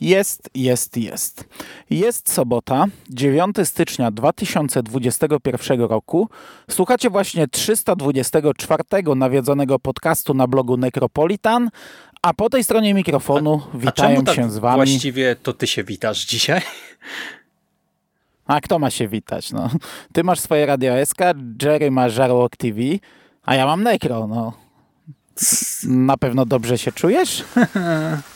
Jest, jest, jest. Jest sobota, 9 stycznia 2021 roku. Słuchacie właśnie 324 nawiedzonego podcastu na blogu Necropolitan, a po tej stronie mikrofonu a, witają a się tak z wami. Właściwie to ty się witasz dzisiaj. A kto ma się witać? No, ty masz swoje Radio SK, Jerry ma Żarłok TV, a ja mam Necro. No. Na pewno dobrze się czujesz?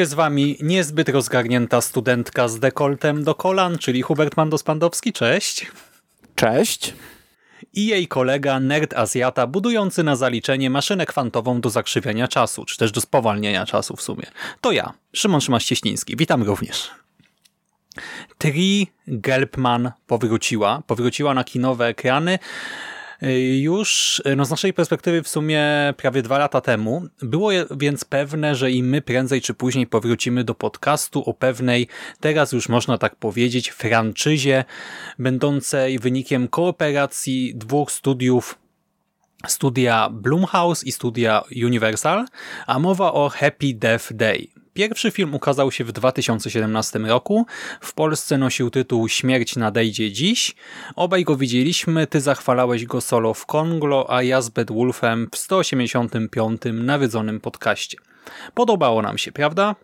Się z wami niezbyt rozgarnięta studentka z dekoltem do kolan, czyli Hubert Mandos-Pandowski. Cześć. Cześć. I jej kolega, nerd Azjata, budujący na zaliczenie maszynę kwantową do zakrzywiania czasu, czy też do spowalniania czasu w sumie. To ja, Szymon Szymaś-Cieśliński. Witam również. Tri Gelbman powróciła. Powróciła na kinowe ekrany już no z naszej perspektywy w sumie prawie dwa lata temu. Było więc pewne, że i my prędzej czy później powrócimy do podcastu o pewnej, teraz już można tak powiedzieć, franczyzie będącej wynikiem kooperacji dwóch studiów studia Blumhouse i studia Universal, a mowa o Happy Death Day. Pierwszy film ukazał się w 2017 roku. W Polsce nosił tytuł Śmierć nadejdzie dziś. Obaj go widzieliśmy, ty zachwalałeś go solo w Konglo, a ja z Wolfem w 185 nawiedzonym podcaście. Podobało nam się, prawda?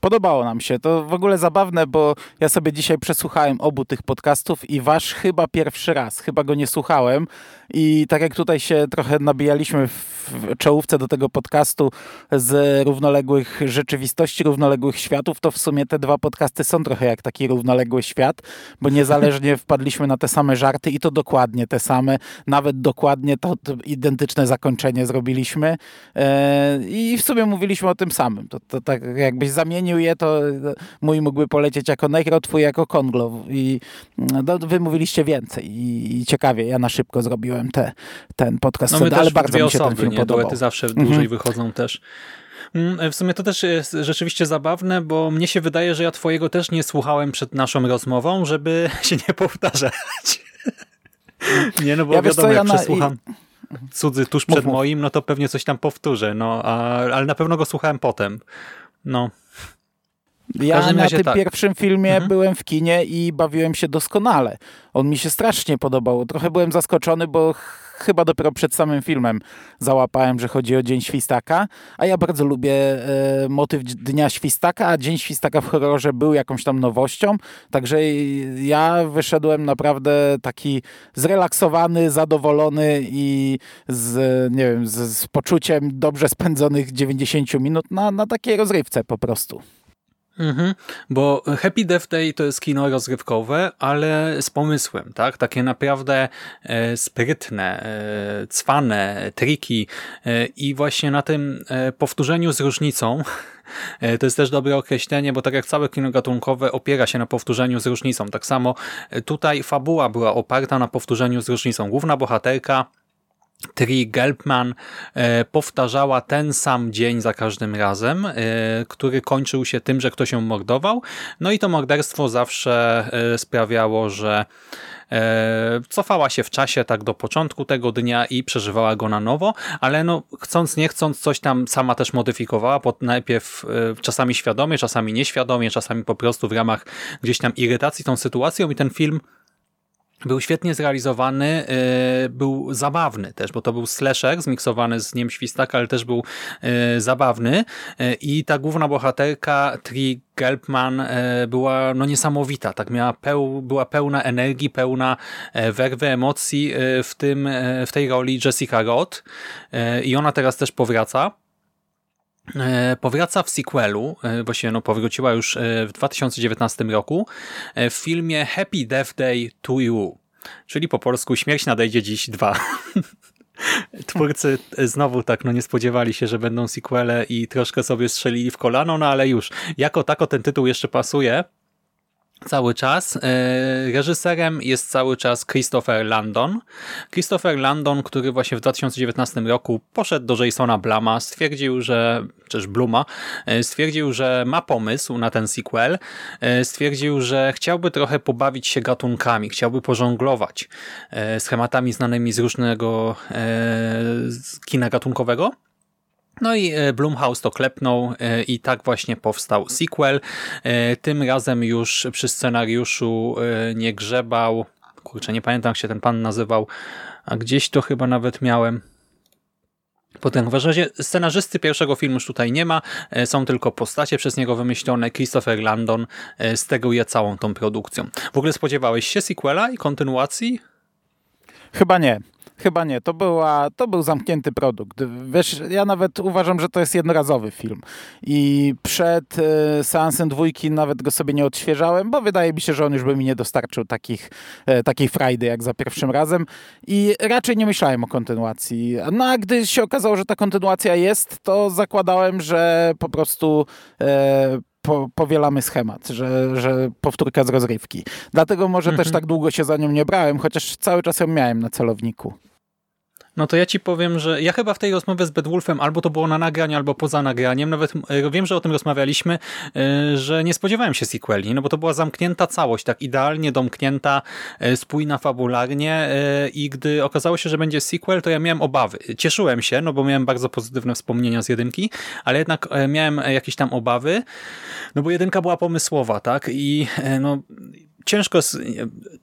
Podobało nam się. To w ogóle zabawne, bo ja sobie dzisiaj przesłuchałem obu tych podcastów i wasz chyba pierwszy raz, chyba go nie słuchałem i tak jak tutaj się trochę nabijaliśmy w czołówce do tego podcastu z równoległych rzeczywistości, równoległych światów, to w sumie te dwa podcasty są trochę jak taki równoległy świat, bo niezależnie wpadliśmy na te same żarty i to dokładnie te same, nawet dokładnie to, to identyczne zakończenie zrobiliśmy e, i w sumie mówiliśmy o tym samym. To, to tak jakbyś zamienił je, to mój mógłby polecieć jako Necro, twój jako Konglo i no, wy mówiliście więcej i, i ciekawie, ja na szybko zrobiłem te, ten podcast, no ale bardzo mi się osoby, ten film nie? podobał. Duety zawsze mhm. dłużej wychodzą też. Mm, w sumie to też jest rzeczywiście zabawne, bo mnie się wydaje, że ja twojego też nie słuchałem przed naszą rozmową, żeby się nie powtarzać. nie, no bo ja wiadomo, co, jak ja przesłucham cudzy tuż przed moim, no to pewnie coś tam powtórzę, no, a, ale na pewno go słuchałem potem. No. Ja na tym tak. pierwszym filmie mhm. byłem w kinie i bawiłem się doskonale. On mi się strasznie podobał. Trochę byłem zaskoczony, bo chyba dopiero przed samym filmem załapałem, że chodzi o Dzień Świstaka, a ja bardzo lubię e, motyw Dnia Świstaka, a Dzień Świstaka w horrorze był jakąś tam nowością, także ja wyszedłem naprawdę taki zrelaksowany, zadowolony i z, nie wiem, z, z poczuciem dobrze spędzonych 90 minut na, na takiej rozrywce po prostu. Mhm, bo Happy Death Day to jest kino rozrywkowe, ale z pomysłem, tak? Takie naprawdę e, sprytne, e, cwane, triki e, i właśnie na tym e, powtórzeniu z różnicą e, to jest też dobre określenie, bo tak jak całe kino gatunkowe opiera się na powtórzeniu z różnicą. Tak samo e, tutaj fabuła była oparta na powtórzeniu z różnicą. Główna bohaterka Tri Gelbman e, powtarzała ten sam dzień za każdym razem, e, który kończył się tym, że ktoś ją mordował. No i to morderstwo zawsze e, sprawiało, że cofała się w czasie tak do początku tego dnia i przeżywała go na nowo, ale no chcąc nie chcąc coś tam sama też modyfikowała, pod najpierw czasami świadomie, czasami nieświadomie, czasami po prostu w ramach gdzieś tam irytacji tą sytuacją i ten film był świetnie zrealizowany, y, był zabawny też, bo to był slasher zmiksowany z Niem Świstaka, ale też był y, zabawny. Y, i ta główna bohaterka Tri Gelbman była no niesamowita, tak miała peł, była pełna energii, pełna e, werwy, emocji w, tym, e, w tej roli Jessica Roth. I ona teraz też powraca. E, powraca w sequelu, e, właściwie no powróciła już e, w 2019 roku w filmie Happy Death Day to You, czyli po polsku Śmierć nadejdzie dziś 2. Twórcy znowu tak no nie spodziewali się, że będą sequele i troszkę sobie strzelili w kolano, no ale już jako tako ten tytuł jeszcze pasuje, cały czas. E, reżyserem jest cały czas Christopher Landon. Christopher Landon, który właśnie w 2019 roku poszedł do Jasona Blama, stwierdził, że, czyż Bluma, e, stwierdził, że ma pomysł na ten sequel. E, stwierdził, że chciałby trochę pobawić się gatunkami, chciałby pożonglować schematami znanymi z różnego kina gatunkowego no i e, Blumhouse to klepnął e, i tak właśnie powstał sequel. E, tym razem już przy scenariuszu nie grzebał, kurczę, nie pamiętam jak się ten pan nazywał, a gdzieś to chyba nawet miałem. Potem w razie scenarzysty pierwszego filmu już tutaj nie ma, są tylko postacie przez niego wymyślone. Christopher Landon steruje całą tą produkcją. W ogóle spodziewałeś się sequela i kontynuacji? Chyba nie. Chyba nie, to, była, to był zamknięty produkt. Wiesz, ja nawet uważam, że to jest jednorazowy film. I przed y, seansem dwójki nawet go sobie nie odświeżałem, bo wydaje mi się, że on już by mi nie dostarczył takich, y, takiej frajdy jak za pierwszym razem. I raczej nie myślałem o kontynuacji. No a gdy się okazało, że ta kontynuacja jest, to zakładałem, że po prostu y, po, powielamy schemat, że, że powtórka z rozrywki. Dlatego może mhm. też tak długo się za nią nie brałem, chociaż cały czas ją miałem na celowniku. No to ja ci powiem, że ja chyba w tej rozmowie z Bedwulfem albo to było na nagraniu, albo poza nagraniem, nawet e, wiem, że o tym rozmawialiśmy, e, że nie spodziewałem się sequeli, no bo to była zamknięta całość, tak idealnie domknięta, e, spójna fabularnie i gdy okazało się, że będzie sequel, to ja miałem obawy. Cieszyłem się, no bo miałem bardzo pozytywne wspomnienia z jedynki, ale jednak miałem jakieś tam obawy, no bo jedynka była pomysłowa, tak, i no ciężko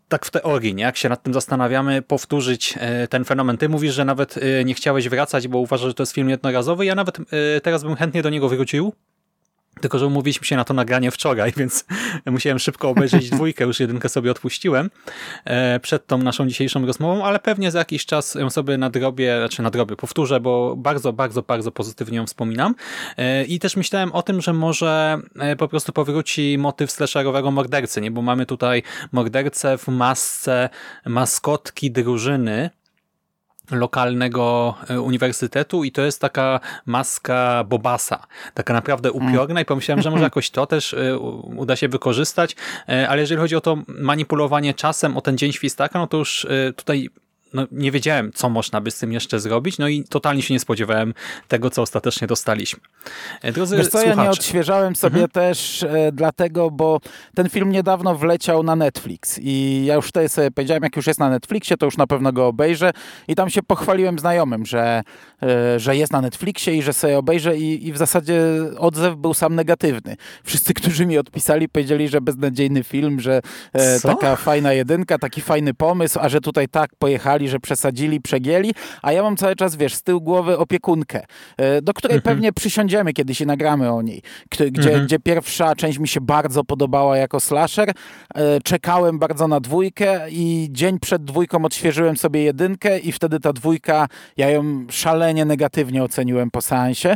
tak w teorii, nie? jak się nad tym zastanawiamy, powtórzyć e, ten fenomen. Ty mówisz, że nawet e, nie chciałeś wracać, bo uważasz, że to jest film jednorazowy. Ja nawet e, teraz bym chętnie do niego wrócił, tylko, że umówiliśmy się na to nagranie wczoraj, więc musiałem szybko obejrzeć dwójkę, już jedynkę sobie odpuściłem e, przed tą naszą dzisiejszą rozmową, ale pewnie za jakiś czas ją sobie nadrobię, znaczy nadrobię, powtórzę, bo bardzo, bardzo, bardzo pozytywnie ją wspominam. E, I też myślałem o tym, że może e, po prostu powróci motyw slasherowego mordercy, nie? bo mamy tutaj mordercę w masce maskotki drużyny, lokalnego e, uniwersytetu i to jest taka maska Bobasa, taka naprawdę mm. upiorna i pomyślałem, że może jakoś to też e, uda się wykorzystać, e, ale jeżeli chodzi o to manipulowanie czasem, o ten dzień świstaka, no to już tutaj no, nie wiedziałem, co można by z tym jeszcze zrobić, no i totalnie się nie spodziewałem tego, co ostatecznie dostaliśmy. E, drodzy Wiesz co, słuchacze. ja nie odświeżałem sobie mhm. też e, dlatego, bo ten film niedawno wleciał na Netflix i ja już wtedy sobie powiedziałem, jak już jest na Netflixie, to już na pewno go obejrzę i tam się pochwaliłem znajomym, że, e, że jest na Netflixie i że sobie obejrzę i, i w zasadzie odzew był sam negatywny. Wszyscy, którzy mi odpisali, powiedzieli, że beznadziejny film, że e, taka fajna jedynka, taki fajny pomysł, a że tutaj tak pojechali że przesadzili, przegięli, a ja mam cały czas, wiesz, z tyłu głowy opiekunkę, e, do której mhm. pewnie przysiądziemy kiedyś i nagramy o niej, gdzie, mhm. gdzie pierwsza część mi się bardzo podobała jako slasher, e, czekałem bardzo na dwójkę i dzień przed dwójką odświeżyłem sobie jedynkę i wtedy ta dwójka, ja ją szalenie negatywnie oceniłem po seansie.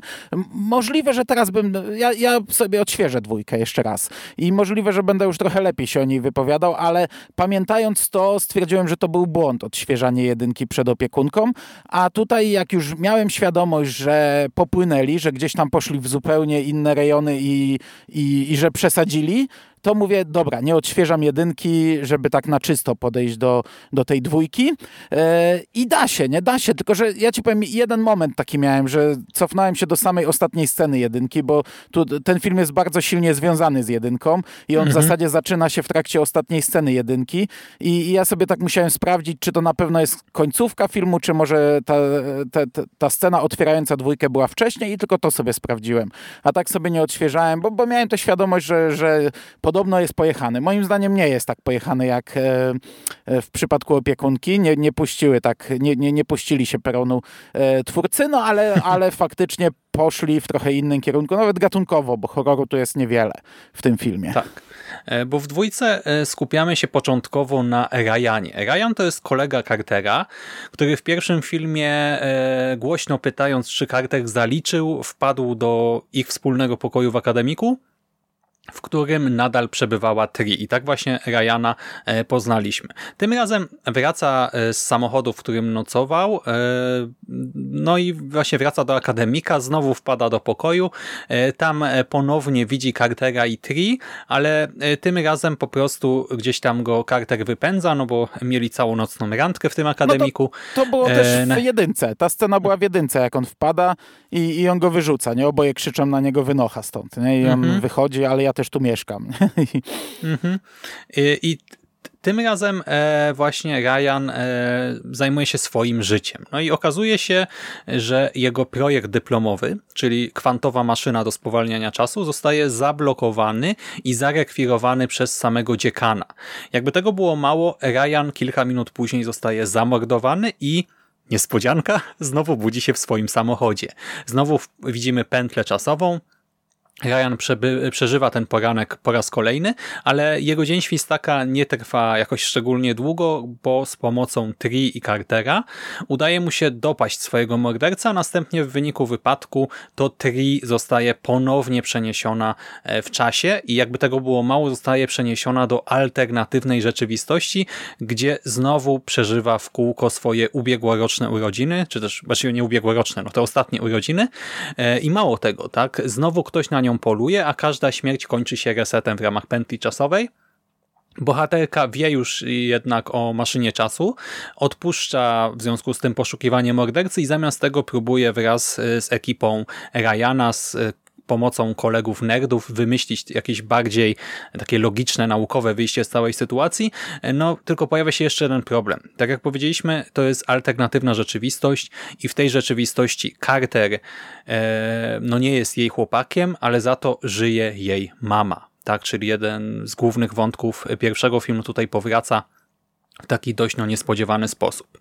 Możliwe, że teraz bym, ja, ja sobie odświeżę dwójkę jeszcze raz i możliwe, że będę już trochę lepiej się o niej wypowiadał, ale pamiętając to stwierdziłem, że to był błąd odświeżania jedynki przed opiekunką, a tutaj jak już miałem świadomość, że popłynęli, że gdzieś tam poszli w zupełnie inne rejony i, i, i że przesadzili, to mówię, dobra, nie odświeżam jedynki, żeby tak na czysto podejść do, do tej dwójki. E, I da się, nie da się, tylko że ja ci powiem, jeden moment taki miałem, że cofnąłem się do samej ostatniej sceny jedynki, bo tu ten film jest bardzo silnie związany z jedynką i on Mhm. w zasadzie zaczyna się w trakcie ostatniej sceny jedynki i, i ja sobie tak musiałem sprawdzić, czy to na pewno jest końcówka filmu, czy może ta, ta, ta, scena otwierająca dwójkę była wcześniej i tylko to sobie sprawdziłem. A tak sobie nie odświeżałem, bo, bo miałem tę świadomość, że, że podobno jest pojechany. Moim zdaniem nie jest tak pojechany jak e, e, w przypadku opiekunki. Nie, nie puściły tak, nie, nie, nie puścili się peronu e, twórcy, no ale, ale faktycznie poszli w trochę innym kierunku, nawet gatunkowo, bo horroru tu jest niewiele w tym filmie. Tak. Bo w dwójce skupiamy się początkowo na Ryanie. Ryan to jest kolega Cartera, który w pierwszym filmie głośno pytając, czy Carter zaliczył, wpadł do ich wspólnego pokoju w akademiku, w którym nadal przebywała Tri. I tak właśnie Ryana e, poznaliśmy. Tym razem wraca e, z samochodu, w którym nocował, e, no i właśnie wraca do akademika, znowu wpada do pokoju, tam ponownie widzi Cartera i Tri, ale tym razem po prostu gdzieś tam go Carter wypędza, no bo mieli całą nocną randkę w tym akademiku. To było E, też w jedynce. Ta scena była w jedynce, jak on wpada i, i on go wyrzuca. Nie? Oboje krzyczą na niego wynocha stąd. Nie? I on Mhm. wychodzi, ale ja też tu mieszkam. Mhm. I, I tym razem e, właśnie Ryan e, zajmuje się swoim życiem. No i okazuje się, że jego projekt dyplomowy, czyli kwantowa maszyna do spowalniania czasu, zostaje zablokowany i zarekwirowany przez samego dziekana. Jakby tego było mało, Ryan kilka minut później zostaje zamordowany i niespodzianka, znowu budzi się w swoim samochodzie. Znowu widzimy pętlę czasową, Ryan przeżywa ten poranek po raz kolejny, ale jego dzień świstaka nie trwa jakoś szczególnie długo, bo z pomocą Tri i Cartera udaje mu się dopaść swojego morderca, a następnie w wyniku wypadku to Tri zostaje ponownie przeniesiona e, w czasie i jakby tego było mało, zostaje przeniesiona do alternatywnej rzeczywistości, gdzie znowu przeżywa w kółko swoje ubiegłoroczne urodziny, czy też właściwie nie ubiegłoroczne, no te ostatnie urodziny. E, i mało tego, tak, znowu ktoś na nią poluje, a każda śmierć kończy się resetem w ramach pętli czasowej. Bohaterka wie już jednak o maszynie czasu, odpuszcza w związku z tym poszukiwanie mordercy i zamiast tego próbuje wraz e, z ekipą Ryana, z e, pomocą kolegów nerdów wymyślić jakieś bardziej takie logiczne, naukowe wyjście z całej sytuacji. No, tylko pojawia się jeszcze jeden problem. Tak jak powiedzieliśmy, to jest alternatywna rzeczywistość i w tej rzeczywistości Carter e, no nie jest jej chłopakiem, ale za to żyje jej mama tak, czyli jeden z głównych wątków pierwszego filmu tutaj powraca w taki dość no, niespodziewany sposób.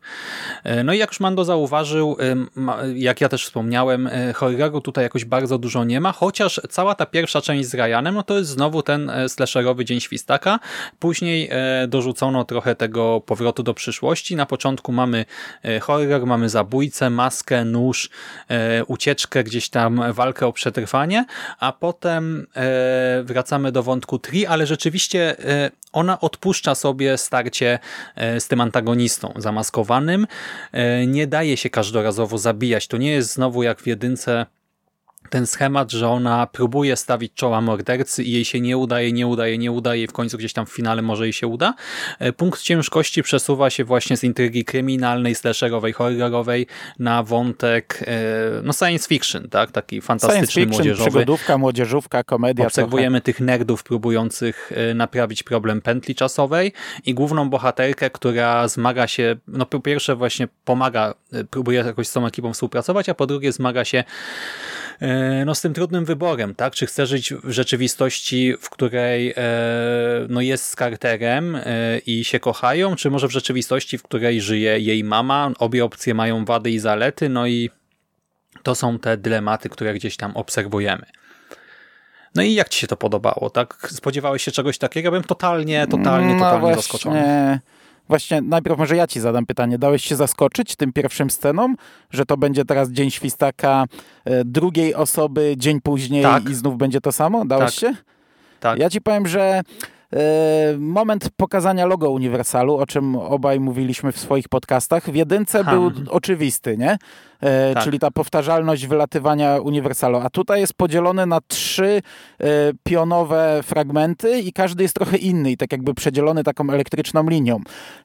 E, No i jak już Mando zauważył, ma- jak ja też wspomniałem, e, horroru tutaj jakoś bardzo dużo nie ma, chociaż cała ta pierwsza część z Ryanem, no to jest znowu ten e, slasherowy Dzień Świstaka. Później e, dorzucono trochę tego powrotu do przyszłości. Na początku mamy e, horror, mamy zabójcę, maskę, nóż, e, ucieczkę, gdzieś tam walkę o przetrwanie, a potem e, wracamy do wątku Tri, ale rzeczywiście e, ona odpuszcza sobie starcie e, z tym antagonistą zamaskowanym. E, Nie daje się każdorazowo zabijać. To nie jest znowu jak w jedynce ten schemat, że ona próbuje stawić czoła mordercy i jej się nie udaje, nie udaje, nie udaje i w końcu gdzieś tam w finale może jej się uda. E, Punkt ciężkości przesuwa się właśnie z intrygi kryminalnej, slasherowej, horrorowej na wątek e, no science fiction, tak? Taki Science fantastyczny, fiction, młodzieżowy. przygodówka, młodzieżówka, komedia. Obserwujemy tych nerdów próbujących e, naprawić problem pętli czasowej i główną bohaterkę, która zmaga się, no po pierwsze właśnie pomaga, próbuje jakoś z tą ekipą współpracować, a po drugie zmaga się no, z tym trudnym wyborem, tak? Czy chce żyć w rzeczywistości, w której e, no, jest z Carterem e, i się kochają, czy może w rzeczywistości, w której żyje jej mama. Obie opcje mają wady i zalety, no i to są te dylematy, które gdzieś tam obserwujemy. No i jak ci się to podobało, tak? Spodziewałeś się czegoś takiego? Byłem totalnie, totalnie, No totalnie właśnie, zaskoczony. Właśnie, najpierw może ja ci zadam pytanie. Dałeś się zaskoczyć tym pierwszym sceną, że to będzie teraz dzień świstaka e, drugiej osoby, dzień później Tak. i znów będzie to samo? Dałeś Tak. się? Tak. Ja ci powiem, że moment pokazania logo Uniwersalu, o czym obaj mówiliśmy w swoich podcastach, w jedynce był oczywisty, nie? E, tak. czyli ta powtarzalność wylatywania uniwersalu. A tutaj jest podzielony na trzy e, pionowe fragmenty i każdy jest trochę inny i tak jakby przedzielony taką elektryczną linią.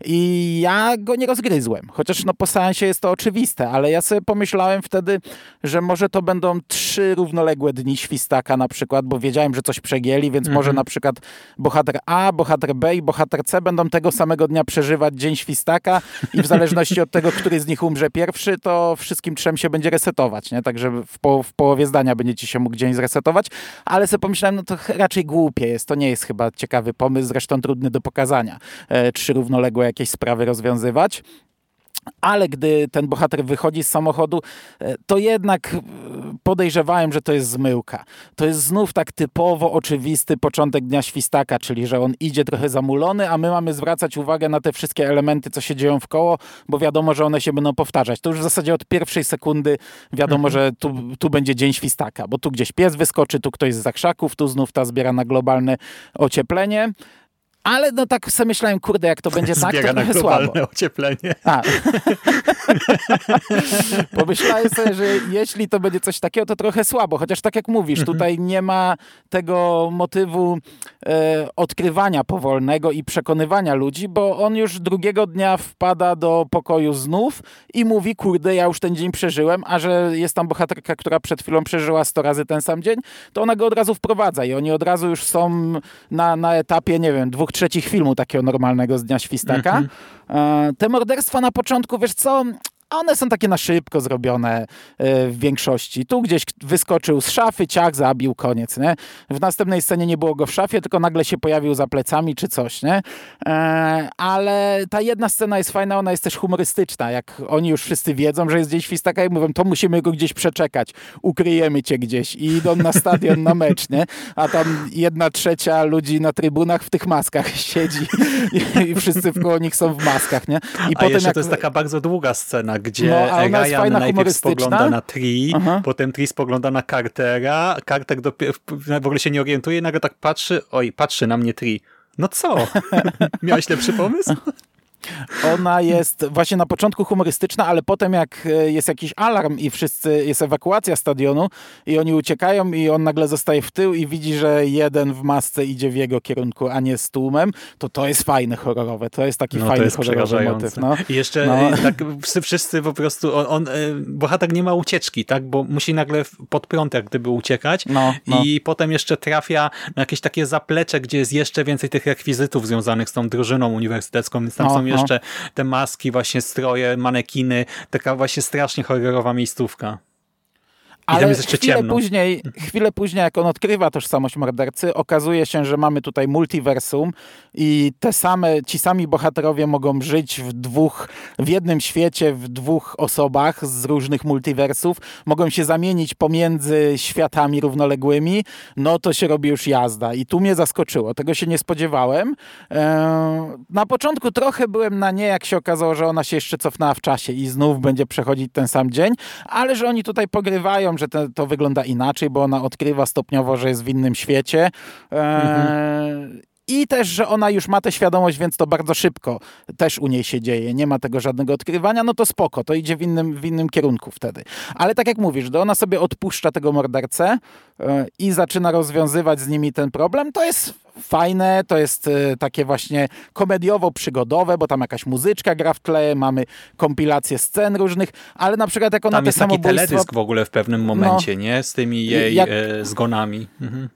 I ja go nie rozgryzłem, chociaż no po seansie jest to oczywiste, ale ja sobie pomyślałem wtedy, że może to będą trzy równoległe dni świstaka na przykład, bo wiedziałem, że coś przegięli, więc mhm. może na przykład bohater A, bohater B i bohater C będą tego samego dnia przeżywać dzień świstaka i w zależności od tego, który z nich umrze pierwszy, to wszystkie wszystkim trzem się będzie resetować, nie? Także w, po, w połowie zdania będziecie się mógł dzień zresetować, ale sobie pomyślałem, no to raczej głupie jest, to nie jest chyba ciekawy pomysł, zresztą trudny do pokazania. E, trzy równoległe jakieś sprawy rozwiązywać ale gdy ten bohater wychodzi z samochodu, e, to jednak e, podejrzewałem, że to jest zmyłka. To jest znów tak typowo oczywisty początek Dnia Świstaka, czyli że on idzie trochę zamulony, a my mamy zwracać uwagę na te wszystkie elementy, co się dzieją w koło, bo wiadomo, że one się będą powtarzać. To już w zasadzie od pierwszej sekundy wiadomo, mhm. że tu, tu będzie Dzień Świstaka, bo tu gdzieś pies wyskoczy, tu ktoś z zakrzaków, tu znów ta zbiera na globalne ocieplenie. Ale no tak sobie myślałem, kurde, jak to będzie tak, to trochę słabo. ocieplenie. A. Pomyślałem sobie, że jeśli to będzie coś takiego, to trochę słabo. Chociaż tak jak mówisz, mhm. tutaj nie ma tego motywu e, odkrywania powolnego i przekonywania ludzi, bo on już drugiego dnia wpada do pokoju znów i mówi, kurde, ja już ten dzień przeżyłem, a że jest tam bohaterka, która przed chwilą przeżyła 100 razy ten sam dzień, to ona go od razu wprowadza i oni od razu już są na, na etapie, nie wiem, dwóch, trzecich filmu takiego normalnego z Dnia Świstaka. Mm -hmm. Te morderstwa na początku, wiesz co, one są takie na szybko zrobione e, w większości. Tu gdzieś wyskoczył z szafy, ciach, zabił, koniec, nie? W następnej scenie nie było go w szafie, tylko nagle się pojawił za plecami czy coś, nie? E, ale ta jedna scena jest fajna, ona jest też humorystyczna. Jak oni już wszyscy wiedzą, że jest gdzieś Świstaka i mówią, to musimy go gdzieś przeczekać, ukryjemy cię gdzieś i idą na stadion na mecz, nie? A tam jedna trzecia ludzi na trybunach w tych maskach siedzi i, wszyscy wkoło nich są w maskach, nie? I A potem jeszcze jak... to jest taka bardzo długa scena, gdzie no, Ryan najpierw spogląda na Tree, Aha. potem Tree spogląda na Cartera, Carter dopiero, w ogóle się nie orientuje nagle tak patrzy, oj, patrzy na mnie Tree. No co? Miałeś lepszy pomysł? Ona jest właśnie na początku humorystyczna, ale potem jak e, jest jakiś alarm i wszyscy, jest ewakuacja stadionu i oni uciekają i on nagle zostaje w tył i widzi, że jeden w masce idzie w jego kierunku, a nie z tłumem, to to jest fajne horrorowe. To jest taki no, fajny jest horrorowy motyw. No. I jeszcze no. E, tak wszyscy po prostu, on, on, e, bohater nie ma ucieczki, tak, bo musi nagle pod prąd jak gdyby uciekać no, no. i potem jeszcze trafia na jakieś takie zaplecze, gdzie jest jeszcze więcej tych rekwizytów związanych z tą drużyną uniwersytecką, więc tam no, są no. Jeszcze te maski, właśnie stroje, manekiny, taka właśnie strasznie horrorowa miejscówka. Ale chwilę później, chwilę później, jak on odkrywa tożsamość mordercy, okazuje się, że mamy tutaj multiversum i te same, ci sami bohaterowie mogą żyć w dwóch, w jednym świecie, w dwóch osobach z różnych multiversów, mogą się zamienić pomiędzy światami równoległymi, no to się robi już jazda. I tu mnie zaskoczyło, tego się nie spodziewałem. Eee, na początku trochę byłem na nie, jak się okazało, że ona się jeszcze cofnęła w czasie i znów będzie przechodzić ten sam dzień, ale że oni tutaj pogrywają, że to, to wygląda inaczej, bo ona odkrywa stopniowo, że jest w innym świecie. Mhm. I też, że ona już ma tę świadomość, więc to bardzo szybko też u niej się dzieje. Nie ma tego żadnego odkrywania, no to spoko, to idzie w innym, w innym kierunku wtedy. Ale tak jak mówisz, że ona sobie odpuszcza tego mordercę yy, i zaczyna rozwiązywać z nimi ten problem, to jest fajne, to jest yy, takie właśnie komediowo-przygodowe, bo tam jakaś muzyczka gra w tle, mamy kompilację scen różnych, ale na przykład jak ona tam te jest taki teledysk w ogóle w pewnym momencie, no, nie? Z tymi jej jak, e, zgonami. Mhm.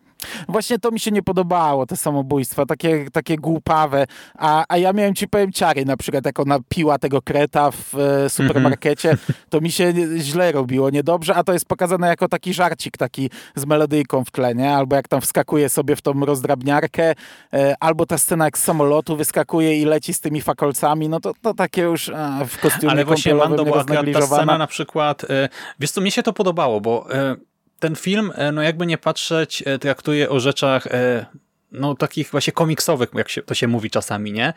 Właśnie to mi się nie podobało, te samobójstwa, takie, takie głupawe. A, a ja miałem ci powiem ciary, na przykład jak ona piła tego kreta w e, supermarkecie, -hmm. to mi się źle robiło, niedobrze, a to jest pokazane jako taki żarcik, taki z melodyjką w tle, nie? Albo jak tam wskakuje sobie w tą rozdrabniarkę, e, albo ta scena jak z samolotu wyskakuje i leci z tymi fakolcami, no to, to takie już a, w kostiumie Ale właśnie Mando była ta scena na przykład, e, wiesz co, mi się to podobało, bo e, ten film, e, no jakby nie patrzeć, e, traktuje o rzeczach e, no takich właśnie komiksowych, jak się, to się mówi czasami, nie?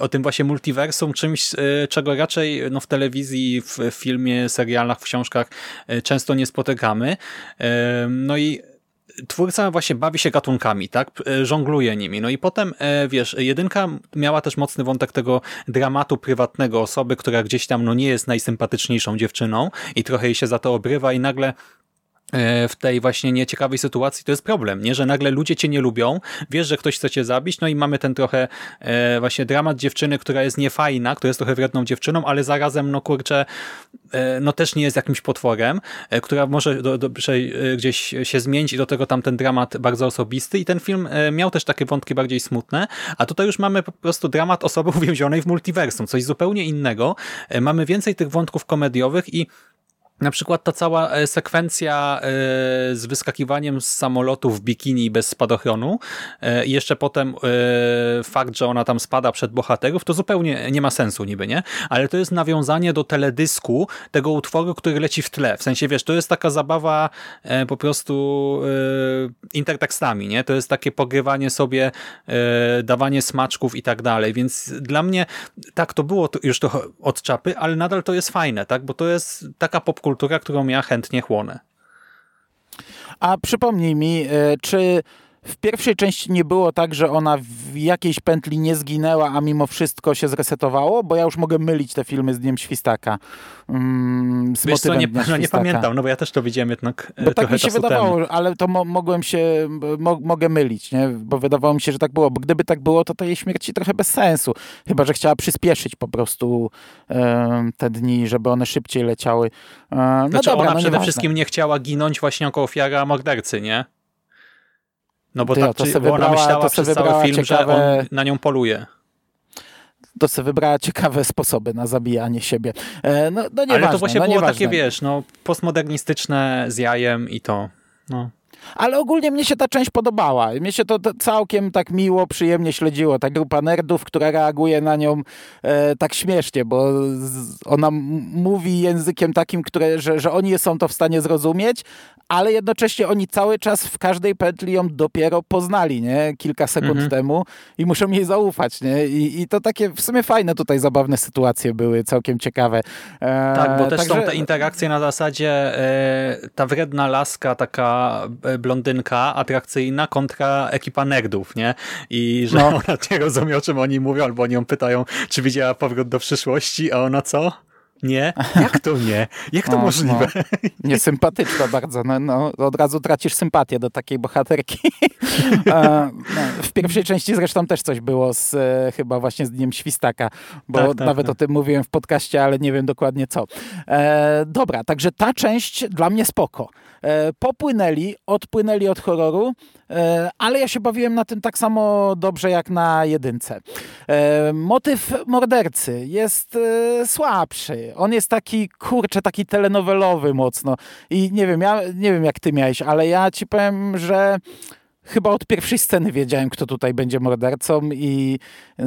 O tym właśnie multiversum, czymś, czego raczej no, w telewizji, w filmie, serialach, w książkach często nie spotykamy. No i twórca właśnie bawi się gatunkami, tak? Żongluje nimi. No i potem, wiesz, jedynka miała też mocny wątek tego dramatu prywatnego osoby, która gdzieś tam no nie jest najsympatyczniejszą dziewczyną i trochę jej się za to obrywa i nagle w tej właśnie nieciekawej sytuacji, to jest problem, nie? że nagle ludzie cię nie lubią, wiesz, że ktoś chce cię zabić, no i mamy ten trochę e, właśnie dramat dziewczyny, która jest niefajna, która jest trochę wredną dziewczyną, ale zarazem, no kurczę, e, no też nie jest jakimś potworem, e, która może do, do, e, gdzieś się zmienić i do tego tam ten dramat bardzo osobisty i ten film e, miał też takie wątki bardziej smutne, a tutaj już mamy po prostu dramat osoby uwięzionej w multiversum, coś zupełnie innego, mamy więcej tych wątków komediowych i na przykład ta cała e, sekwencja e, z wyskakiwaniem z samolotu w bikini bez spadochronu e, i jeszcze potem fakt, że ona tam spada przed bohaterów, to zupełnie nie ma sensu niby, nie? Ale to jest nawiązanie do teledysku tego utworu, który leci w tle. W sensie, wiesz, to jest taka zabawa po prostu intertekstami, nie? To jest takie pogrywanie sobie, dawanie smaczków i tak dalej, więc dla mnie tak, to było już trochę od czapy, ale nadal to jest fajne, tak? Bo to jest taka pop kultura, którą ja chętnie chłonę. A przypomnij mi, e, czy w pierwszej części nie było tak, że ona w jakiejś pętli nie zginęła, a mimo wszystko się zresetowało? Bo ja już mogę mylić te filmy z Dniem Świstaka. Mm, z Wiesz co, nie, no nie pamiętam, no bo ja też to widziałem jednak e, Bo tak mi się wydawało, temu. ale to mo mogłem się, mo mogę mylić, nie? bo wydawało mi się, że tak było. Bo gdyby tak było, to to jej śmierci trochę bez sensu. Chyba, że chciała przyspieszyć po prostu e, te dni, żeby one szybciej leciały. E, no znaczy dobra, ona no przede wszystkim nie chciała ginąć właśnie jako ofiara mordercy, nie? No bo, Ty, tak, to bo ona myślała to przez cały film, ciekawe... że on na nią poluje to sobie wybrała ciekawe sposoby na zabijanie siebie. E, no, no Ale to właśnie no, było nieważne. takie, wiesz, no, postmodernistyczne z jajem i to. No. Ale ogólnie mnie się ta część podobała. Mnie się to całkiem tak miło, przyjemnie śledziło. Ta grupa nerdów, która reaguje na nią e, tak śmiesznie, bo ona mówi językiem takim, które, że, że oni są to w stanie zrozumieć, ale jednocześnie oni cały czas w każdej pętli ją dopiero poznali, nie? Kilka sekund mhm. temu i muszą jej zaufać, nie? I, I, to takie w sumie fajne tutaj zabawne sytuacje były, całkiem ciekawe. E, tak, bo też także... są te interakcje na zasadzie e, ta wredna laska, taka blondynka atrakcyjna kontra ekipa nerdów, nie? I że no. ona nie rozumie, o czym oni mówią, albo oni ją pytają, czy widziała powrót do przyszłości, a ona co? Nie? Jak to nie? Jak to możliwe? No. Niesympatyczna bardzo. No, no, od razu tracisz sympatię do takiej bohaterki. no, w pierwszej części zresztą też coś było z, e, chyba właśnie z Dniem Świstaka, bo tak, tak, nawet tak. o tym mówiłem w podcaście, ale nie wiem dokładnie co. E, dobra, także ta część dla mnie spoko. E, popłynęli, odpłynęli od horroru, e, ale ja się bawiłem na tym tak samo dobrze jak na jedynce. E, motyw mordercy jest słabszy. On jest taki, kurczę, taki telenowelowy mocno. I nie wiem, ja nie wiem jak ty miałeś, ale ja ci powiem, że chyba od pierwszej sceny wiedziałem, kto tutaj będzie mordercą i, yy,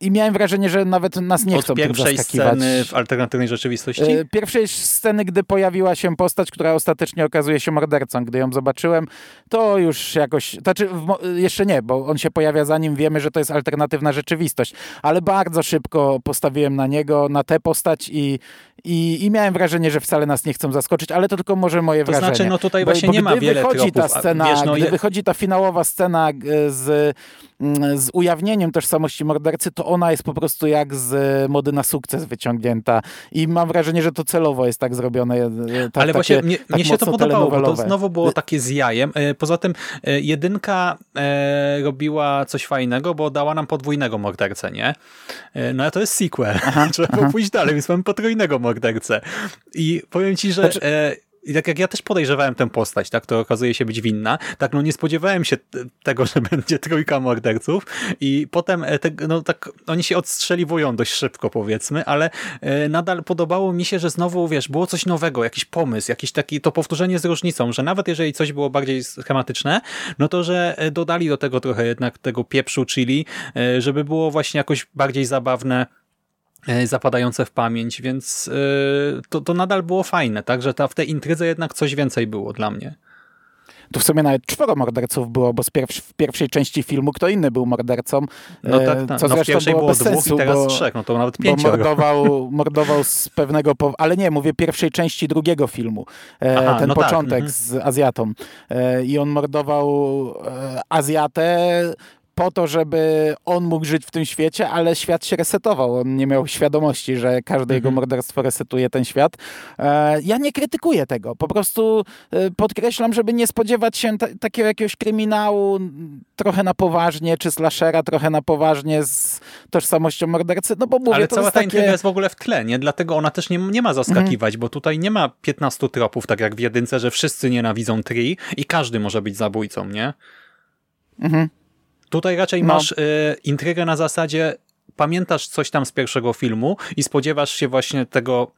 i, miałem wrażenie, że nawet nas nie od chcą Od pierwszej sceny w alternatywnej rzeczywistości? Yy, pierwszej sceny, gdy pojawiła się postać, która ostatecznie okazuje się mordercą. Gdy ją zobaczyłem, to już jakoś... Znaczy, jeszcze nie, bo on się pojawia zanim wiemy, że to jest alternatywna rzeczywistość. Ale bardzo szybko postawiłem na niego, na tę postać i, i, i miałem wrażenie, że wcale nas nie chcą zaskoczyć, ale to tylko może moje to wrażenie. To znaczy, no tutaj bo, właśnie bo nie ma wiele wychodzi tropów, ta scena, wiesz, no, gdy je... wychodzi ta finałowa scena e, z, z ujawnieniem tożsamości mordercy, to ona jest po prostu jak z mody na sukces wyciągnięta i mam wrażenie, że to celowo jest tak zrobione. E, tak, Ale właśnie mnie, tak mnie się to podobało, bo to znowu było takie z jajem. E, poza tym jedynka robiła coś fajnego, bo dała nam podwójnego mordercę, nie? No a to jest sequel. Aha, Trzeba aha. pójść dalej, więc mamy potrójnego mordercę. I powiem ci, że znaczy... I tak jak ja też podejrzewałem tę postać, tak, to okazuje się być winna, tak, no nie spodziewałem się tego, że będzie trójka morderców i potem e, te, no tak, oni się odstrzeliwują dość szybko, powiedzmy, ale e, nadal podobało mi się, że znowu, wiesz, było coś nowego, jakiś pomysł, jakiś taki, to powtórzenie z różnicą, że nawet jeżeli coś było bardziej schematyczne, no to, że e, dodali do tego trochę jednak tego pieprzu chili, żeby było właśnie jakoś bardziej zabawne, zapadające w pamięć, więc e, to, to nadal było fajne, tak, że ta, w tej intrydze jednak coś więcej było dla mnie. tu w sumie nawet czworo morderców było, bo w pierwszej części filmu kto inny był mordercą. No tak, tak. Co no w pierwszej było, było bez dwóch sensu, i teraz bo, trzech, no to nawet bo pięcioro. mordował, mordował z pewnego, po... ale nie, mówię pierwszej części drugiego filmu. E, Aha, ten no tak, początek mhm. z Azjatą. E, I on mordował e, Azjatę po to, żeby on mógł żyć w tym świecie, ale świat się resetował. On nie miał świadomości, że każde jego Mhm. morderstwo resetuje ten świat. E, ja nie krytykuję tego. Po prostu e, podkreślam, żeby nie spodziewać się ta, takiego jakiegoś kryminału trochę na poważnie, czy slashera trochę na poważnie z tożsamością mordercy. No bo mówię, Ale to cała jest ta takie... jest w ogóle w tle, nie? Dlatego ona też nie, nie ma zaskakiwać, bo tutaj nie ma 15 tropów, tak jak w jedynce, że wszyscy nienawidzą Tri i każdy może być zabójcą, nie? Mhm. Tutaj raczej No. masz y, intrygę na zasadzie pamiętasz coś tam z pierwszego filmu i spodziewasz się właśnie tego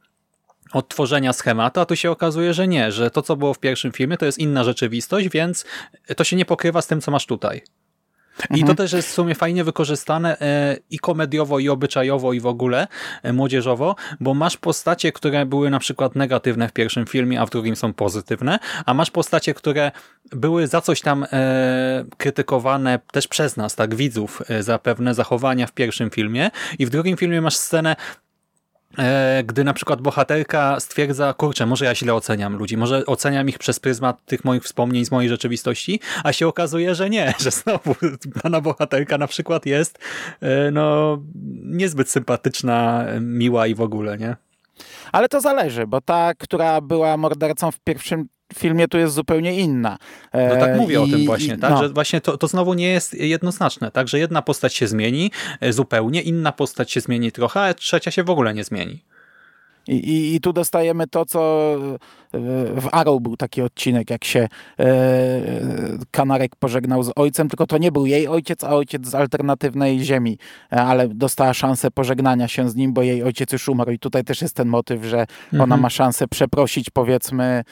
odtworzenia schematu, a tu się okazuje, że nie, że to, co było w pierwszym filmie, to jest inna rzeczywistość, więc to się nie pokrywa z tym, co masz tutaj. I to też jest w sumie fajnie wykorzystane e, i komediowo, i obyczajowo, i w ogóle e, młodzieżowo, bo masz postacie, które były na przykład negatywne w pierwszym filmie, a w drugim są pozytywne, a masz postacie, które były za coś tam e, krytykowane też przez nas, tak, widzów, za pewne zachowania w pierwszym filmie i w drugim filmie masz scenę gdy na przykład bohaterka stwierdza, kurczę, może ja źle oceniam ludzi, może oceniam ich przez pryzmat tych moich wspomnień z mojej rzeczywistości, a się okazuje, że nie, że znowu dana bohaterka na przykład jest e, no niezbyt sympatyczna, miła i w ogóle, nie? Ale to zależy, bo ta, która była mordercą w pierwszym filmie, tu jest zupełnie inna. No tak E, mówię o i- tym właśnie, i- tak, no. że właśnie to, to znowu nie jest jednoznaczne, tak, że jedna postać się zmieni e, zupełnie, inna postać się zmieni trochę, a trzecia się w ogóle nie zmieni. I, i, I tu dostajemy to, co e, w Arrow był taki odcinek, jak się e, Kanarek pożegnał z ojcem, tylko to nie był jej ojciec, a ojciec z alternatywnej ziemi, e, ale dostała szansę pożegnania się z nim, bo jej ojciec już umarł. I tutaj też jest ten motyw, że ona Mhm. ma szansę przeprosić, powiedzmy,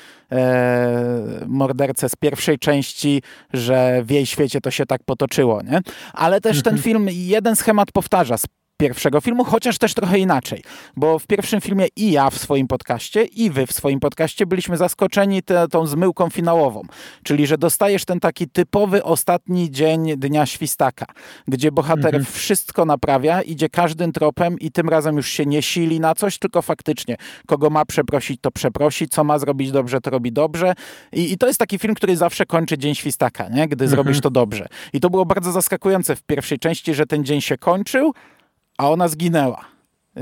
mordercę z pierwszej części, że w jej świecie to się tak potoczyło, nie? Ale też ten film jeden schemat powtarza pierwszego filmu, chociaż też trochę inaczej. Bo w pierwszym filmie i ja w swoim podcaście, i wy w swoim podcaście byliśmy zaskoczeni te, tą zmyłką finałową. Czyli, że dostajesz ten taki typowy ostatni dzień Dnia Świstaka, gdzie bohater wszystko naprawia, idzie każdym tropem i tym razem już się nie sili na coś, tylko faktycznie kogo ma przeprosić, to przeprosi, co ma zrobić dobrze, to robi dobrze. I, i to jest taki film, który zawsze kończy Dzień Świstaka, nie? gdy zrobisz to dobrze. I to było bardzo zaskakujące w pierwszej części, że ten dzień się kończył, a ona zginęła.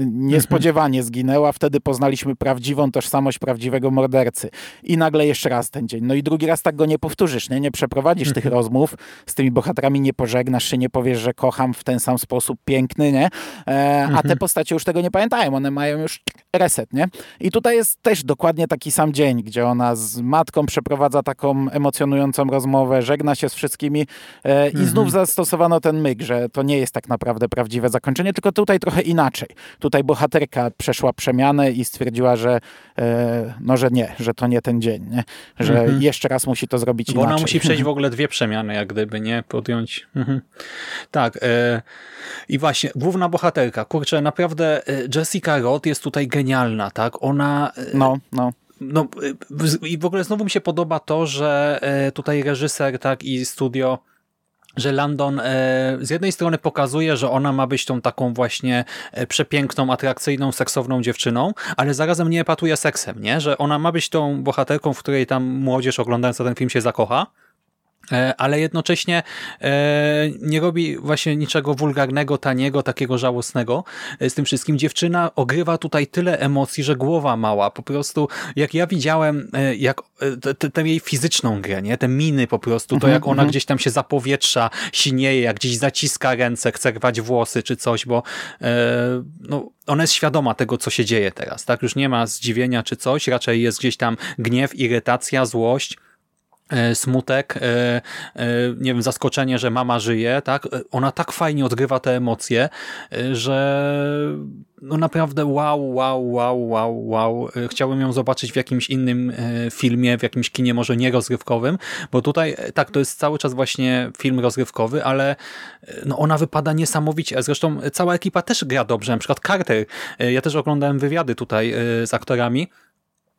Niespodziewanie zginęła, wtedy poznaliśmy prawdziwą tożsamość prawdziwego mordercy. I nagle jeszcze raz ten dzień. No i drugi raz tak go nie powtórzysz, nie? Nie przeprowadzisz tych rozmów z tymi bohaterami, nie pożegnasz się, nie powiesz, że kocham w ten sam sposób piękny, nie? E, a te postacie już tego nie pamiętają, one mają już reset, nie? I tutaj jest też dokładnie taki sam dzień, gdzie ona z matką przeprowadza taką emocjonującą rozmowę, żegna się z wszystkimi e, i znów zastosowano ten myk, że to nie jest tak naprawdę prawdziwe zakończenie, tylko tutaj trochę inaczej. Tutaj bohaterka przeszła przemianę i stwierdziła, że e, no, że nie, że to nie ten dzień, nie? że jeszcze raz musi to zrobić Bo inaczej. ona musi przejść w ogóle dwie przemiany, jak gdyby, nie? Podjąć. Mhm. Tak. E, I właśnie, główna bohaterka. Kurczę, naprawdę e, Jessica Roth jest tutaj genialna, tak? Ona... No, no. No i w ogóle znowu mi się podoba to, że tutaj reżyser tak i studio że Landon e, z jednej strony pokazuje, że ona ma być tą taką właśnie e, przepiękną, atrakcyjną, seksowną dziewczyną, ale zarazem nie epatuje seksem, nie? Że ona ma być tą bohaterką, w której tam młodzież oglądająca ten film się zakocha, ale jednocześnie e, nie robi właśnie niczego wulgarnego, taniego, takiego żałosnego e, z tym wszystkim. Dziewczyna ogrywa tutaj tyle emocji, że głowa mała. Po prostu jak ja widziałem e, jak e, tę jej fizyczną grę, nie? te miny po prostu, to jak ona gdzieś tam się zapowietrza, sinieje, jak gdzieś zaciska ręce, chce rwać włosy czy coś, bo e, no, ona jest świadoma tego, co się dzieje teraz. tak Już nie ma zdziwienia czy coś, raczej jest gdzieś tam gniew, irytacja, złość e, smutek, e, e, nie wiem, zaskoczenie, że mama żyje, tak? E, Ona tak fajnie odgrywa te emocje, e, że no naprawdę wow, wow, wow, wow, wow. E, Chciałbym ją zobaczyć w jakimś innym e, filmie, w jakimś kinie może nie rozrywkowym, bo tutaj e, tak, to jest cały czas właśnie film rozrywkowy, ale e, no ona wypada niesamowicie. Zresztą cała ekipa też gra dobrze, na przykład Carter. e, Ja też oglądałem wywiady tutaj e, z aktorami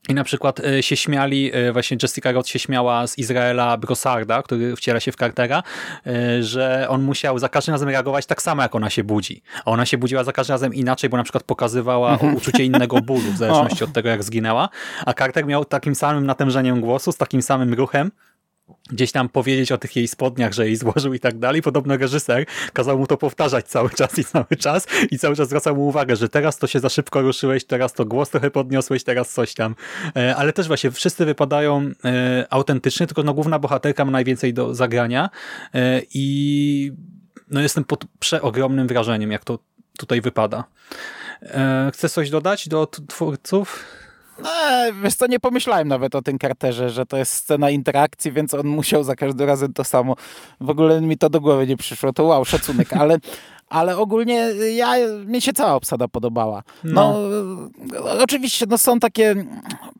I na przykład y, się śmiali, y, właśnie Jessica Roth się śmiała z Izraela Brossarda, który wciela się w Cartera, y, że on musiał za każdym razem reagować tak samo, jak ona się budzi. A ona się budziła za każdym razem inaczej, bo na przykład pokazywała Mhm. uczucie innego bólu, w zależności od tego, jak zginęła. A Carter miał takim samym natężeniem głosu, z takim samym ruchem, gdzieś tam powiedzieć o tych jej spodniach, że jej złożył i tak dalej. Podobno reżyser kazał mu to powtarzać cały czas i cały czas i cały czas zwracał mu uwagę, że teraz to się za szybko ruszyłeś, teraz to głos trochę podniosłeś, teraz coś tam. E, Ale też właśnie wszyscy wypadają e, autentycznie, tylko no główna bohaterka ma najwięcej do zagrania e, i no jestem pod przeogromnym wrażeniem, jak to tutaj wypada. Chcesz coś dodać do twórców? E, wiesz co, nie pomyślałem nawet o tym karterze, że to jest scena interakcji, więc on musiał za każdym razem to samo. W ogóle mi to do głowy nie przyszło, to wow, szacunek, ale, ale ogólnie ja, mi się cała obsada podobała. No, oczywiście no, są takie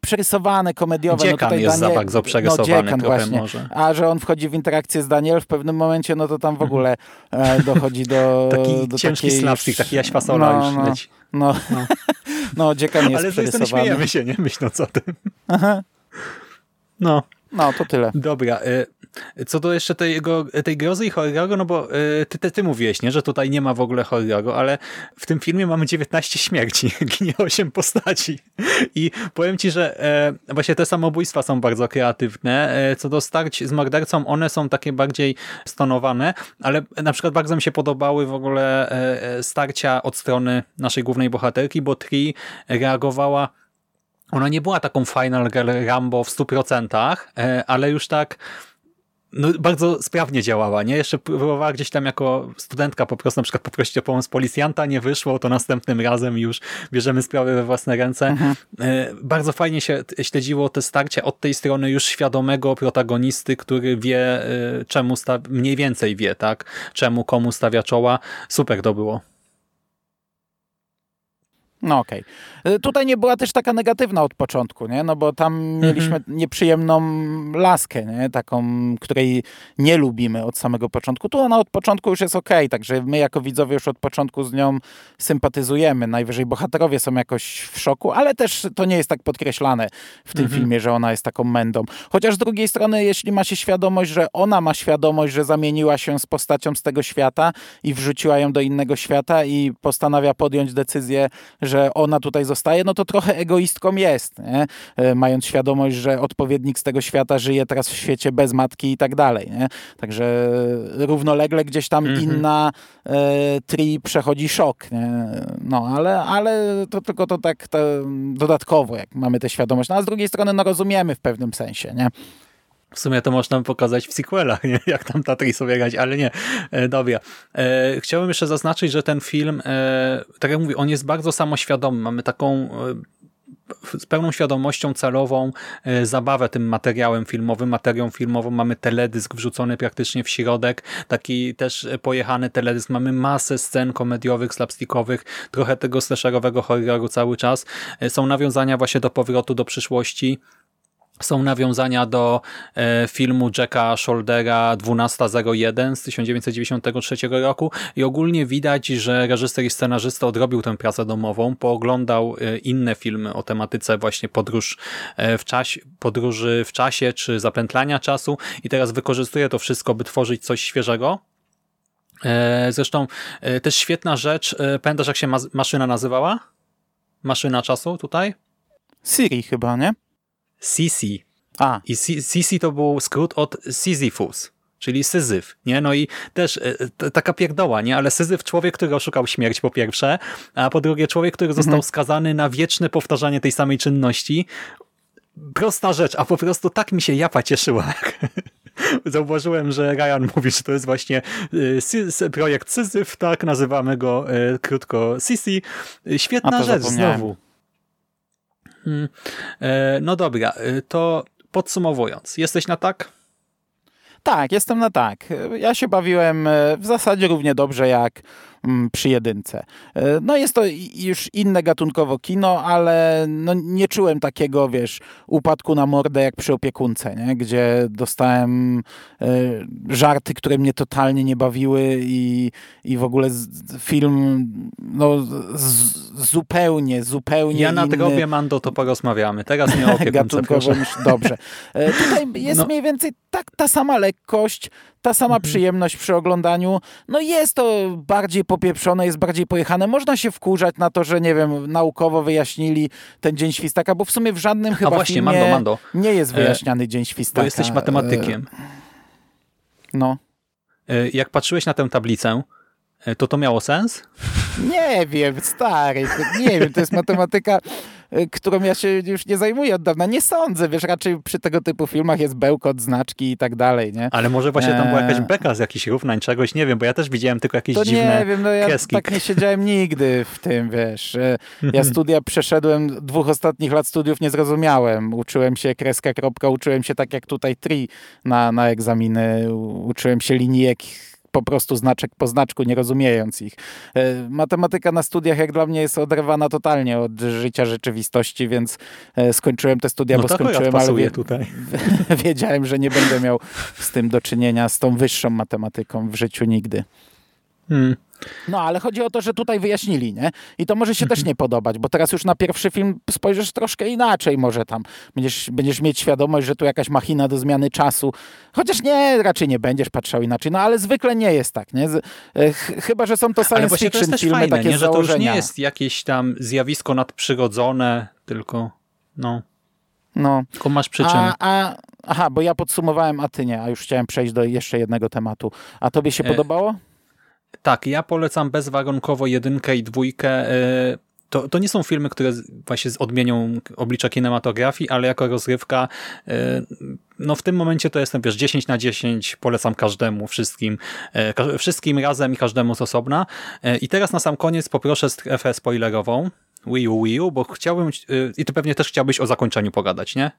przerysowane, komediowe. no, Dziekan tutaj jest za Daniel- bardzo przerysowany dziekan właśnie. może. A że on wchodzi w interakcję z Daniel w pewnym momencie, no to tam w ogóle e, dochodzi do Taki do ciężki takiej slapstick, taki Jaś Fasola no, już no, leci. No, no. no dziekan jest Ale przerysowany. śmiejemy się, nie myśląc o tym. Aha. No, No, to tyle. dobra. y, Co do jeszcze tego, tej grozy i horroru, no bo y, ty, ty, ty mówiłeś, nie, że tutaj nie ma w ogóle horroru, ale w tym filmie mamy 19 śmierci, ginie 8 postaci. I powiem ci, że e, właśnie te samobójstwa są bardzo kreatywne. E, Co do starć z mordercą, one są takie bardziej stonowane, ale na przykład bardzo mi się podobały w ogóle e, e, starcia od strony naszej głównej bohaterki, bo Tri reagowała ona nie była taką Final Girl Rambo w 100%, e, ale już tak no, bardzo sprawnie działała, nie? Jeszcze próbowała gdzieś tam jako studentka po prostu na przykład poprosić o pomoc policjanta, nie wyszło, to następnym razem już bierzemy sprawę we własne ręce. E, Bardzo fajnie się śledziło te starcia od tej strony już świadomego protagonisty, który wie, e, czemu mniej więcej wie, tak? Czemu, komu stawia czoła. Super to było. No okej. Y, Tutaj nie była też taka negatywna od początku, nie? No bo tam mieliśmy nieprzyjemną laskę, nie? Taką, której nie lubimy od samego początku. Tu ona od początku już jest okej, także my jako widzowie już od początku z nią sympatyzujemy. Najwyżej bohaterowie są jakoś w szoku, ale też to nie jest tak podkreślane w tym filmie, że ona jest taką mędą. Chociaż z drugiej strony, jeśli ma się świadomość, że ona ma świadomość, że zamieniła się z postacią z tego świata i wrzuciła ją do innego świata i postanawia podjąć decyzję, że ona tutaj zostaje, no to trochę egoistką jest, nie? E, mając świadomość, że odpowiednik z tego świata żyje teraz w świecie bez matki i tak dalej. Nie? Także równolegle gdzieś tam inna e, tri przechodzi szok. Nie? No, ale, ale to tylko to tak to dodatkowo, jak mamy tę świadomość. No, a z drugiej strony no, rozumiemy w pewnym sensie. Nie? W sumie to można pokazać w sequelach, nie? jak tam Tatry sobie grać, ale nie. E, dobra. E, chciałbym jeszcze zaznaczyć, że ten film, e, tak jak mówię, on jest bardzo samoświadomy. Mamy taką z pełną świadomością celową zabawę tym materiałem filmowym, materią filmową. Mamy teledysk wrzucony praktycznie w środek, taki też pojechany teledysk. Mamy masę scen komediowych, slapstickowych, trochę tego slasherowego horroru cały czas. Są nawiązania właśnie do powrotu do przyszłości. Są nawiązania do e, filmu Jacka Shouldera 1201 z 1993 roku i ogólnie widać, że reżyser i scenarzysta odrobił tę pracę domową, pooglądał e, inne filmy o tematyce właśnie podróż e, w czasie, podróży w czasie czy zapętlania czasu i teraz wykorzystuje to wszystko, by tworzyć coś świeżego. Zresztą też świetna rzecz, pamiętasz jak się ma maszyna nazywała? Maszyna czasu tutaj? Siri chyba, nie? Sisi. A, I Si- Sisi to był skrót od Sisyphus, czyli Syzyf, nie? No i też e, taka pierdoła, nie? Ale Syzyf człowiek, który oszukał śmierć po pierwsze, a po drugie człowiek, który został skazany na wieczne powtarzanie tej samej czynności. Prosta rzecz, a po prostu tak mi się japa cieszyła. Zauważyłem, że Ryan mówi, że to jest właśnie e, projekt Syzyf, tak? Nazywamy go e, krótko Sisi. Świetna rzecz znowu. Mm, e, No dobra, e, to podsumowując, jesteś na tak? Tak, jestem na tak. Ja się bawiłem e, w zasadzie równie dobrze jak przy jedynce. E, no jest to już inne gatunkowo kino, ale no nie czułem takiego, wiesz, upadku na mordę jak przy opiekunce, nie? gdzie dostałem e, żarty, które mnie totalnie nie bawiły i, i w ogóle film no, z, zupełnie, zupełnie Ja inny. nadrobię, Mando, to porozmawiamy. Teraz nie o opiekunce, gatunkowo proszę. dobrze. E, Tutaj jest No. mniej więcej tak, ta sama lekkość, ta sama Mhm. przyjemność przy oglądaniu. No jest to bardziej popieprzone, jest bardziej pojechane. Można się wkurzać na to, że nie wiem, naukowo wyjaśnili ten Dzień Świstaka, bo w sumie w żadnym chyba właśnie, filmie Mando, Mando. nie jest E, wyjaśniany Dzień Świstaka. Bo jesteś matematykiem. E, No. E, Jak patrzyłeś na tę tablicę, e, to to miało sens? Nie wiem, stary, nie wiem, to jest matematyka, którą ja się już nie zajmuję od dawna. Nie sądzę, wiesz, raczej przy tego typu filmach jest bełkot, znaczki i tak dalej, nie? Ale może właśnie tam była jakaś Eee. beka z jakichś równań, czegoś, nie wiem, bo ja też widziałem tylko jakieś To dziwne nie wiem, no ja kreski. tak nie siedziałem nigdy w tym, wiesz. Y, Ja studia przeszedłem, dwóch ostatnich lat studiów nie zrozumiałem. Uczyłem się kreska, kropka, uczyłem się tak jak tutaj tri na, na egzaminy, uczyłem się linijek po prostu znaczek po znaczku, nie rozumiejąc ich. E, Matematyka na studiach jak dla mnie jest oderwana totalnie od życia rzeczywistości, więc e, skończyłem te studia, No bo akurat skończyłem, ale wie, tutaj. wiedziałem, że nie będę miał z tym do czynienia, z tą wyższą matematyką w życiu nigdy. Hmm. No, ale chodzi o to, że tutaj wyjaśnili, nie? I to może się też nie podobać, bo teraz już na pierwszy film spojrzysz troszkę inaczej może tam. Będziesz, będziesz mieć świadomość, że tu jakaś machina do zmiany czasu. Chociaż nie, raczej nie będziesz patrzał inaczej. No, ale zwykle nie jest tak, nie? E, ch, chyba, że są to Ale science właśnie to jest fiction filmy, fajne, takie nie? że to już założenia. nie jest jakieś tam zjawisko nadprzyrodzone, tylko no, No. tylko masz przyczyny. A, a, aha, bo ja podsumowałem, a ty nie, a już chciałem przejść do jeszcze jednego tematu. A tobie się E, podobało? Tak, ja polecam bezwarunkowo jedynkę i dwójkę. e, To, to nie są filmy, które właśnie odmienią oblicza kinematografii, ale jako rozrywka, e, no w tym momencie to jestem, wiesz, 10 na 10, polecam każdemu, wszystkim, e, wszystkim razem i każdemu z osobna. I teraz na sam koniec poproszę strefę spoilerową, Wii U, Wii U, bo chciałbym, i ty pewnie też chciałbyś o zakończeniu pogadać, nie?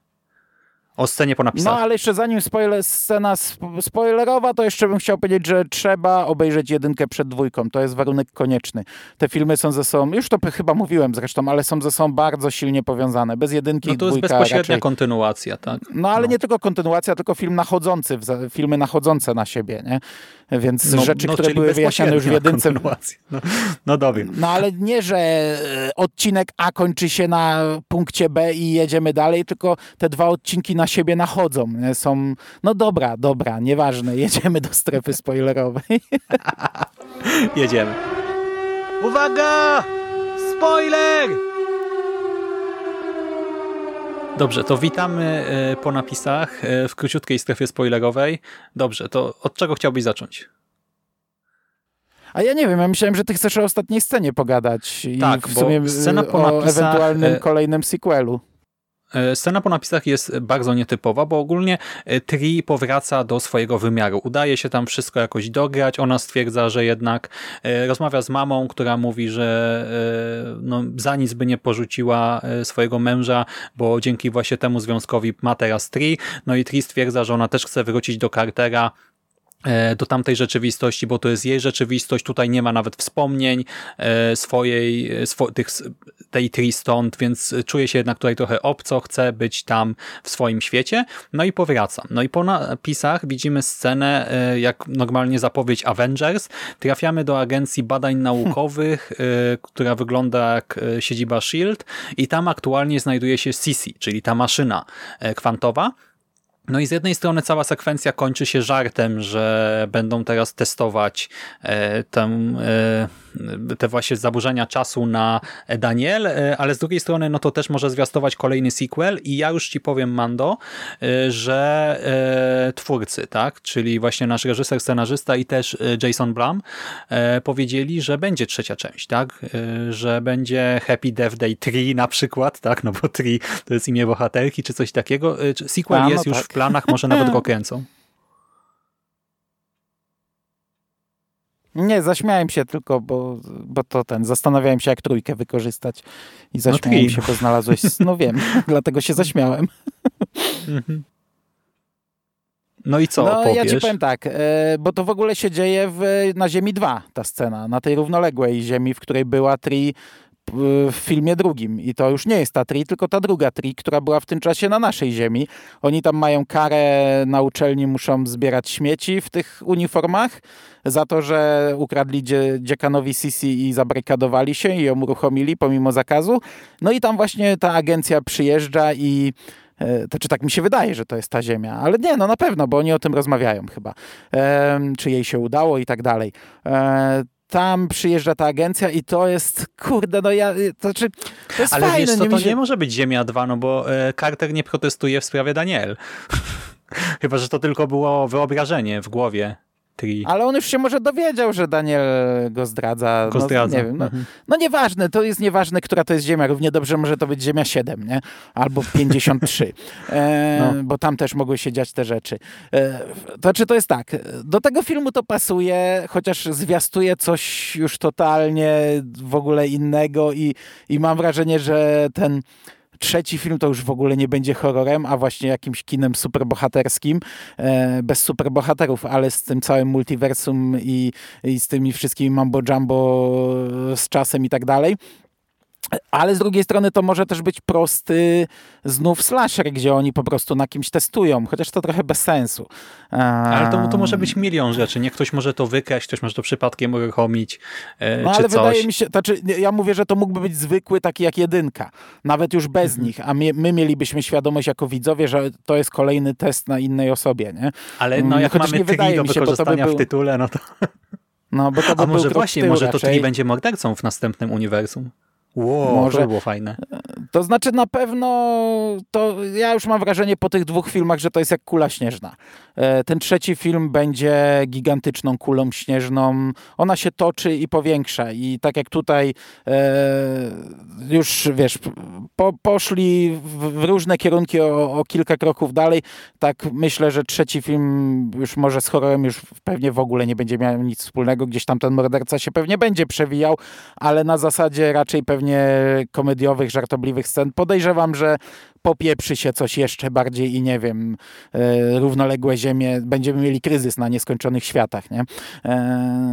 O scenie po No, napisach. ale jeszcze zanim spoiler, scena sp- spoilerowa, to jeszcze bym chciał powiedzieć, że trzeba obejrzeć jedynkę przed dwójką. To jest warunek konieczny. Te filmy są ze sobą, już to chyba mówiłem zresztą, ale są ze sobą bardzo silnie powiązane. Bez jedynki No to jest bezpośrednia raczej... kontynuacja, tak? No ale no. nie tylko kontynuacja, tylko film nachodzący, filmy nachodzące na siebie, nie? Więc rzeczy, które czyli były wyjaśnione już w jedynce... No, no dobra. No ale nie, że e, odcinek A kończy się na punkcie B i jedziemy dalej, tylko te dwa odcinki na siebie nachodzą. Są, no dobra, dobra, nieważne, jedziemy do strefy spoilerowej. Jedziemy. Uwaga! Spoiler! Dobrze, to witamy e, po napisach e, w króciutkiej strefie spoilerowej. Dobrze, to od czego chciałbyś zacząć? A ja nie wiem, ja myślałem, że ty chcesz o ostatniej scenie pogadać i Tak, w bo sumie scena po o napisach, ewentualnym e, kolejnym sequelu. E, Scena po napisach jest bardzo nietypowa, bo ogólnie e, Tri powraca do swojego wymiaru. Udaje się tam wszystko jakoś dograć. Ona stwierdza, że jednak e, rozmawia z mamą, która mówi, że no, za nic by nie porzuciła swojego męża, bo dzięki właśnie temu związkowi ma teraz Tri. No i Tri stwierdza, że ona też chce wrócić do Cartera, do tamtej rzeczywistości, bo to jest jej rzeczywistość, tutaj nie ma nawet wspomnień e, swojej, e, swo, tych, tej Tri stąd, więc czuje się jednak tutaj trochę obco, chce być tam w swoim świecie, no i powraca. No i po napisach widzimy scenę, e, jak normalnie zapowiedź Avengers, trafiamy do agencji badań naukowych, e, która wygląda jak e, siedziba SHIELD i tam aktualnie znajduje się Sisi, czyli ta maszyna e, kwantowa, no i z jednej strony cała sekwencja kończy się żartem, że będą teraz testować e, tę, e, te właśnie zaburzenia czasu na Daniel, e, ale z drugiej strony no to też może zwiastować kolejny sequel i ja już ci powiem Mando, że twórcy, tak, czyli właśnie nasz reżyser, scenarzysta i też Jason Blum powiedzieli, że będzie trzecia część, tak, że będzie Happy Death Day 3 na przykład, tak, no bo 3 to jest imię bohaterki czy coś takiego. Sequel A, no jest już tak. w planach, może nawet go kręcą. Nie, zaśmiałem się tylko, bo, bo to ten, zastanawiałem się jak trójkę wykorzystać i zaśmiałem tri. się, bo znalazłeś, no wiem, dlatego się zaśmiałem. Mhm. No i co No opowiesz? ja ci powiem tak, e, bo to w ogóle się dzieje w, na Ziemi 2 ta scena, na tej równoległej Ziemi, w której była Tri w filmie drugim. I to już nie jest ta Tri, tylko ta druga Tri, która była w tym czasie na naszej Ziemi. Oni tam mają karę na uczelni, muszą zbierać śmieci w tych uniformach za to, że ukradli dzie, dziekanowi Sisi i zabrykadowali się i ją uruchomili pomimo zakazu. No i tam właśnie ta agencja przyjeżdża i E, To czy tak mi się wydaje, że to jest ta ziemia, ale nie, no na pewno, bo oni o tym rozmawiają chyba. Em, czy jej się udało i tak dalej. E, tam przyjeżdża ta agencja i to jest, kurde, no ja, to, czy, to jest Ale fajne. mi to się- nie może być Ziemia 2, no bo e, Carter nie protestuje w sprawie Daniel. Chyba, że to tylko było wyobrażenie w głowie Ale on już się może dowiedział, że Daniel go zdradza. Go no, zdradza. Nie wiem, no, Mhm. no nieważne, to jest nieważne, która to jest ziemia. Równie dobrze może to być ziemia 7, nie? Albo 53. E, No. Bo tam też mogły się dziać te rzeczy. E, to czy to jest tak? Do tego filmu to pasuje, chociaż zwiastuje coś już totalnie w ogóle innego i, i mam wrażenie, że ten trzeci film to już w ogóle nie będzie horrorem, a właśnie jakimś kinem superbohaterskim, e, bez superbohaterów, ale z tym całym multiversum i, i z tymi wszystkimi mambo jumbo z czasem i tak dalej. Ale z drugiej strony to może też być prosty znów slasher, gdzie oni po prostu na kimś testują, chociaż to trochę bez sensu. Ale to, to może być milion rzeczy. Nie ktoś może to wykraść, ktoś może to przypadkiem uruchomić, e, No ale coś. wydaje mi się, znaczy ja mówię, że to mógłby być zwykły taki jak jedynka, nawet już bez Mhm. nich, a my, my mielibyśmy świadomość jako widzowie, że to jest kolejny test na innej osobie, nie? Ale no Mm, jak chociaż mamy nie do to by wykorzystania był- w tytule, no to... No bo to by A może właśnie, może to raczej. Tri będzie mordercą w następnym uniwersum. Wow, Może. to by było fajne. To znaczy na pewno, to ja już mam wrażenie po tych dwóch filmach, że to jest jak kula śnieżna. E, Ten trzeci film będzie gigantyczną kulą śnieżną. Ona się toczy i powiększa i tak jak tutaj e, już wiesz, po, poszli w, w różne kierunki o, o kilka kroków dalej, tak myślę, że trzeci film już może z horrorem już pewnie w ogóle nie będzie miał nic wspólnego. Gdzieś tam ten morderca się pewnie będzie przewijał, ale na zasadzie raczej pewnie komediowych, żartobliwych scen. Podejrzewam, że popieprzy się coś jeszcze bardziej i nie wiem, e, równoległe ziemie, będziemy mieli kryzys na nieskończonych światach, nie? E,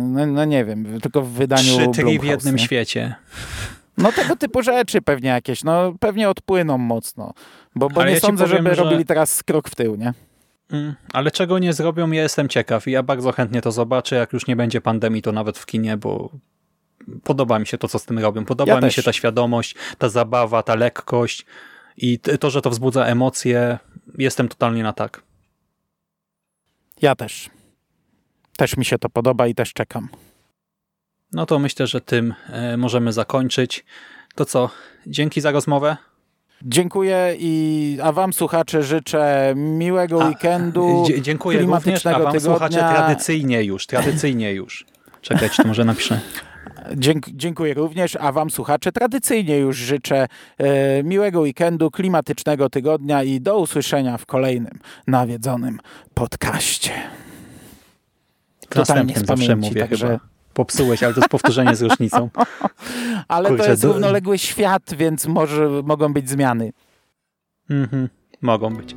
no, no nie wiem, tylko w wydaniu Trzy Tri w jednym nie? świecie. No tego typu rzeczy pewnie jakieś, no pewnie odpłyną mocno, bo, bo nie ja sądzę, powiem, żeby że- robili teraz krok w tył, nie? Mm, Ale czego nie zrobią, ja jestem ciekaw i ja bardzo chętnie to zobaczę, jak już nie będzie pandemii, to nawet w kinie, bo podoba mi się to, co z tym robią. Podoba Ja mi też. się ta świadomość, ta zabawa, ta lekkość i to, że to wzbudza emocje. Jestem totalnie na tak. Ja też. Też mi się to podoba i też czekam. No to myślę, że tym e, możemy zakończyć. To co, dzięki za rozmowę. Dziękuję i a wam słuchacze życzę miłego A, weekendu, Dzie- dziękuję również, a klimatycznego wam tygodnia. słuchacze tradycyjnie już, tradycyjnie już. Czekajcie, to może napiszę. Dzięk, dziękuję również, a wam słuchacze tradycyjnie już życzę e, miłego weekendu, klimatycznego tygodnia i do usłyszenia w kolejnym nawiedzonym podcaście. Totalnie z pamięci, mówię także- chyba. Popsułeś, ale to jest powtórzenie z rocznicą. Ale Kurczę, to jest do- równoległy świat, więc może mogą być zmiany. Mhm, mogą być.